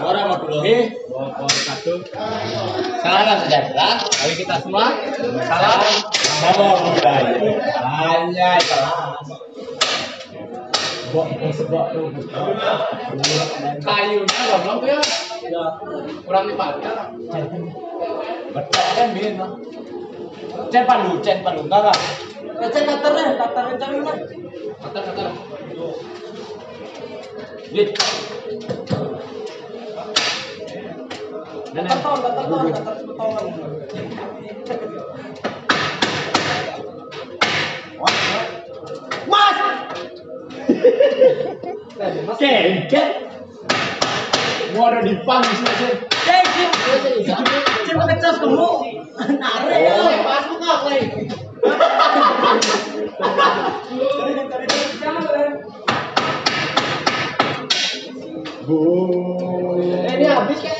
warahmatullahi wabarakatuh. Salam sejahtera bagi kita semua. Salam. Hanya salam. Kayunya goblok tuh ya. Kurang dipakai. Betul kan lah. Cen cen enggak deh. Mas! Kengket. Di ya. Eh, ini habis kayaknya.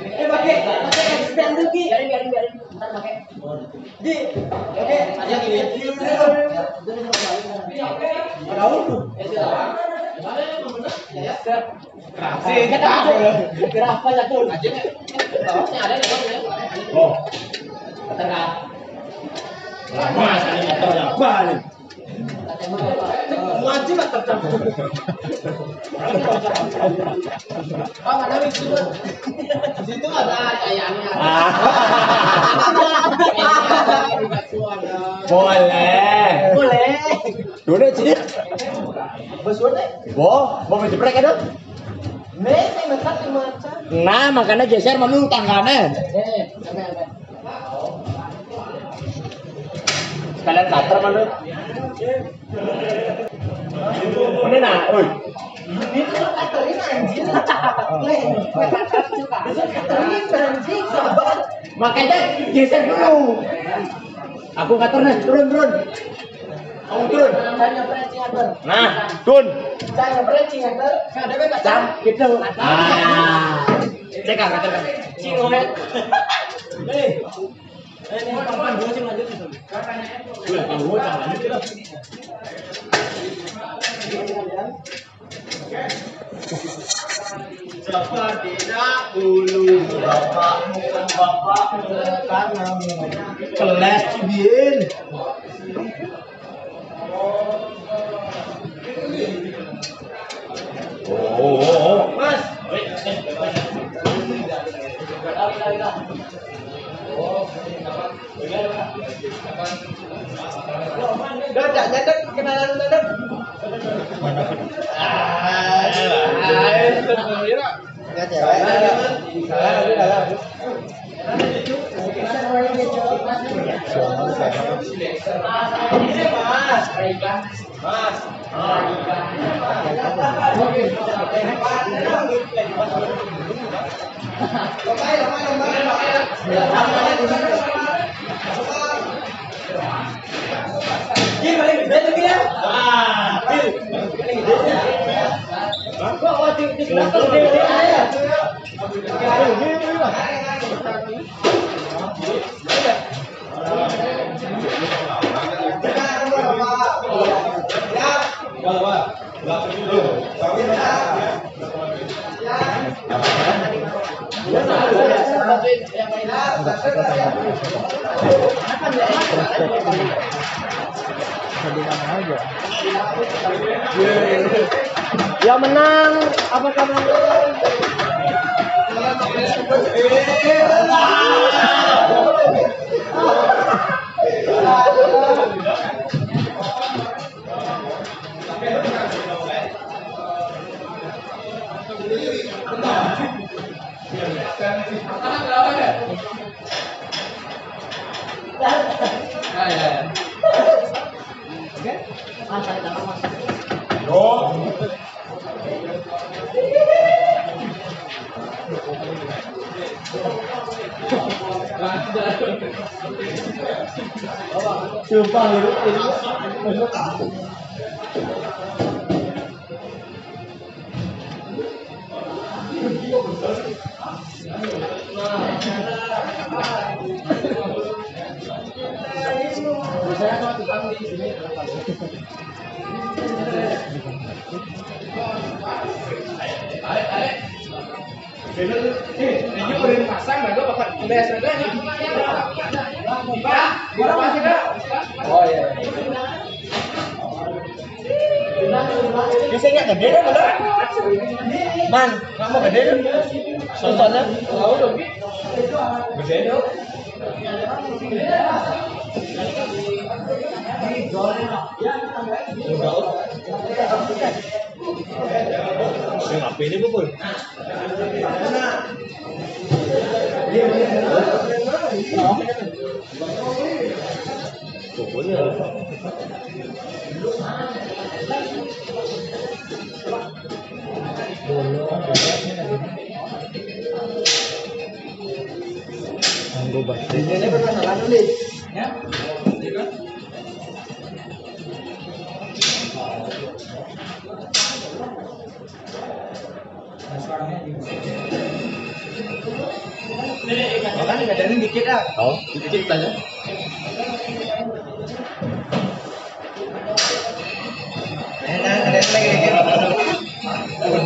Eh, pakai pakai extend tuh, Ki. Biarin, biarin, biarin. Bentar pakai. Di, oke. Aja gini. Tahu tuh. Ya tuh? Oh. Mas, ini motor yang balik. Wajib lah tercampur. Oh, mana mixu? Di situ ada ayamnya. Boleh. Boleh. Sih. Mau kan? Macan. Nah, makanya geser menu tanggane. Eh, sampai sampai. Sekalian kater menu. Ini nah, oi. Ini tuh anjing. Anjing. Makanya geser dulu. Aku turun turun. Kamu turun. Nah, turun. Saya bebas. Gitu. Ah. Cek. Cingoet. Eh. Eh, ini kapan dua sih lanjut itu? Gue tahu jangan lanjut lah. Seperti dahulu bapakmu bapakmu kamu kelas cibin. Oh, oh, oh. Mas. Dadak, kenalan dadak. Enggak cewek. Salah lagi dalam. Gini paling gede tuh di aja ya menang apa kabar? Sumpah lu. Arek, arek. Bener, eh, ini udah pasang, nggak gue bakal les aja nih. Pak, Biasanya gede kan bener? Man, kamu gede kan? Susahnya? Tahu dong, Ki. Gede cái Ngapain ini bubur? Buburnya. Anggo. Ini permasalahan nulis. Ya. Makanya gadein dikit ah. Oh, Dikit aja.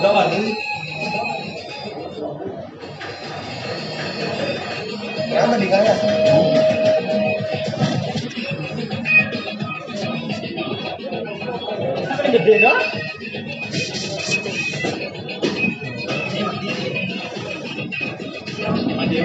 Bentar, Kenapa dikaya? Apa yang? Wih, kenapa?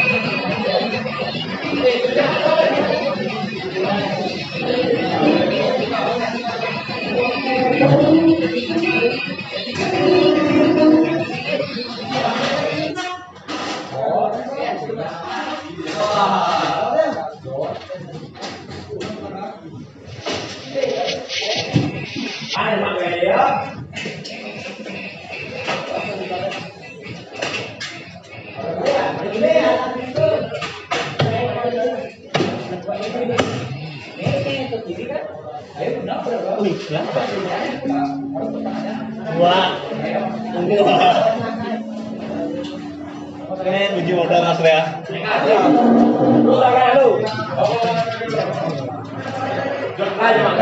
Ini uji modal Mas Rea. Nah, ada ada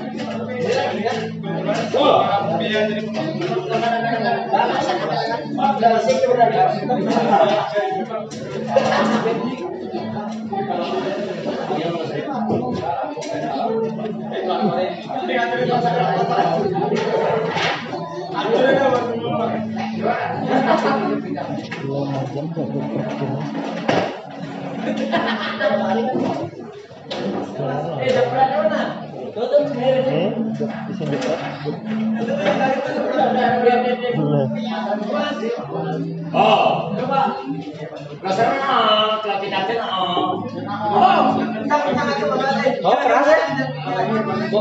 Dua jam Hmm. Oh, ah, ah. Oh, Oh, keras ya?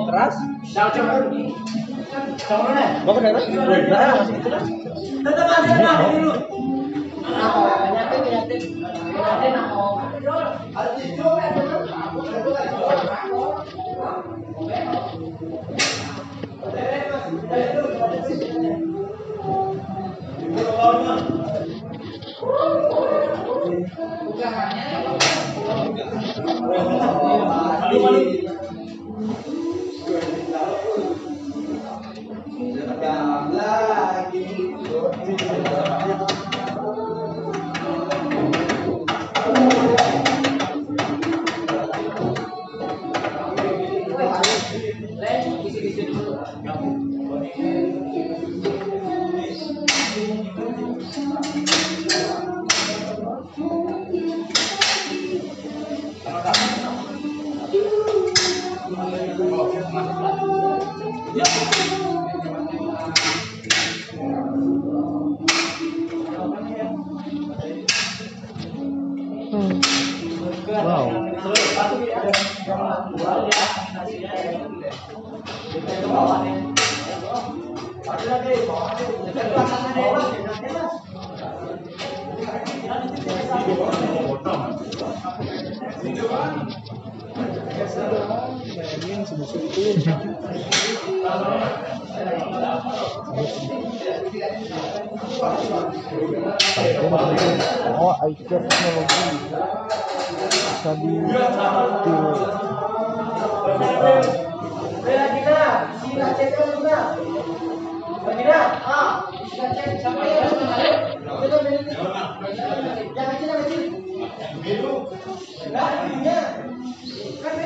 Keras. Nah, masih gitu nah dulu. Nah. Bukan hanya Oh, I get technology. Bisa. Ah, ya.